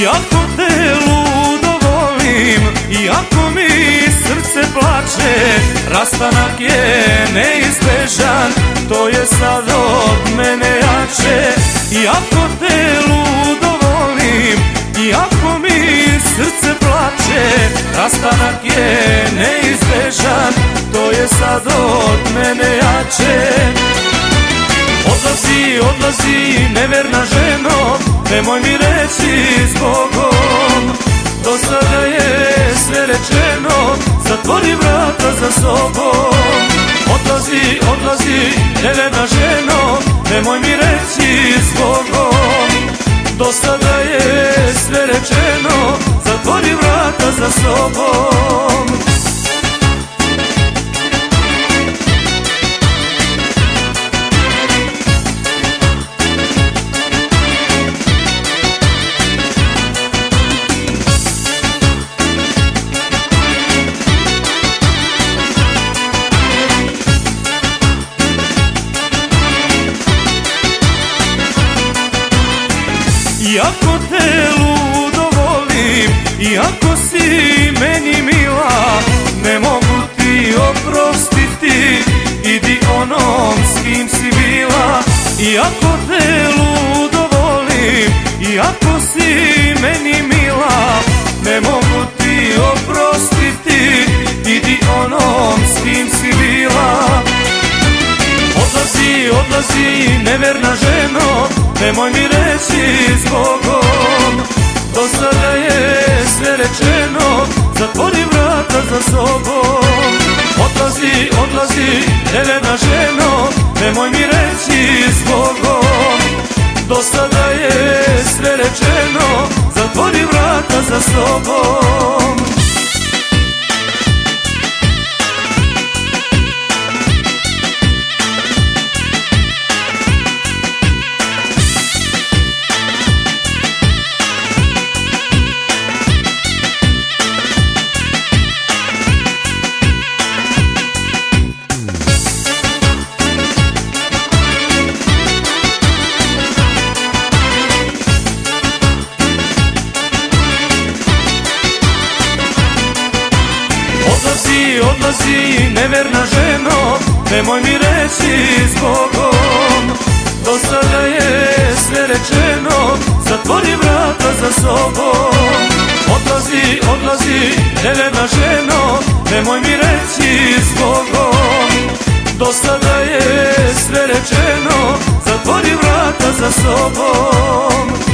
Iako te ludo volim Iako mi srce plače Rastanak je neizbežan To je sad od mene jače. Iako te ludo volim Iako mi srce plače Rastanak Odlazi, neverna ženo Nemoj mi reći zbogom Do sada je sve rečeno Zatvori vrata za sobom. Odlazi, Iako te ludo volim Iako si meni mila Ne mogu ti oprostiti Idi onom s kim si bila. Iako te ludo volim Iako si meni mila Ne mogu ti Odlazi, neverna ženo Nemoj mi reći zbogom Do sada je sve rečeno Zatvori vrata za sobom. Odlazi, odlazi, neverna ženo Nemoj mi reći zbogom Do sada je sve rečeno Odlazi, odlazi, neverna ženo Nemoj mi reći zbogom Do sada je sve rečeno Zatvori vrata za sobom. Odlazi, odlazi, neverna ženo Nemoj mi reći zbogom Do sada je sve rečeno Zatvori vrata za sobom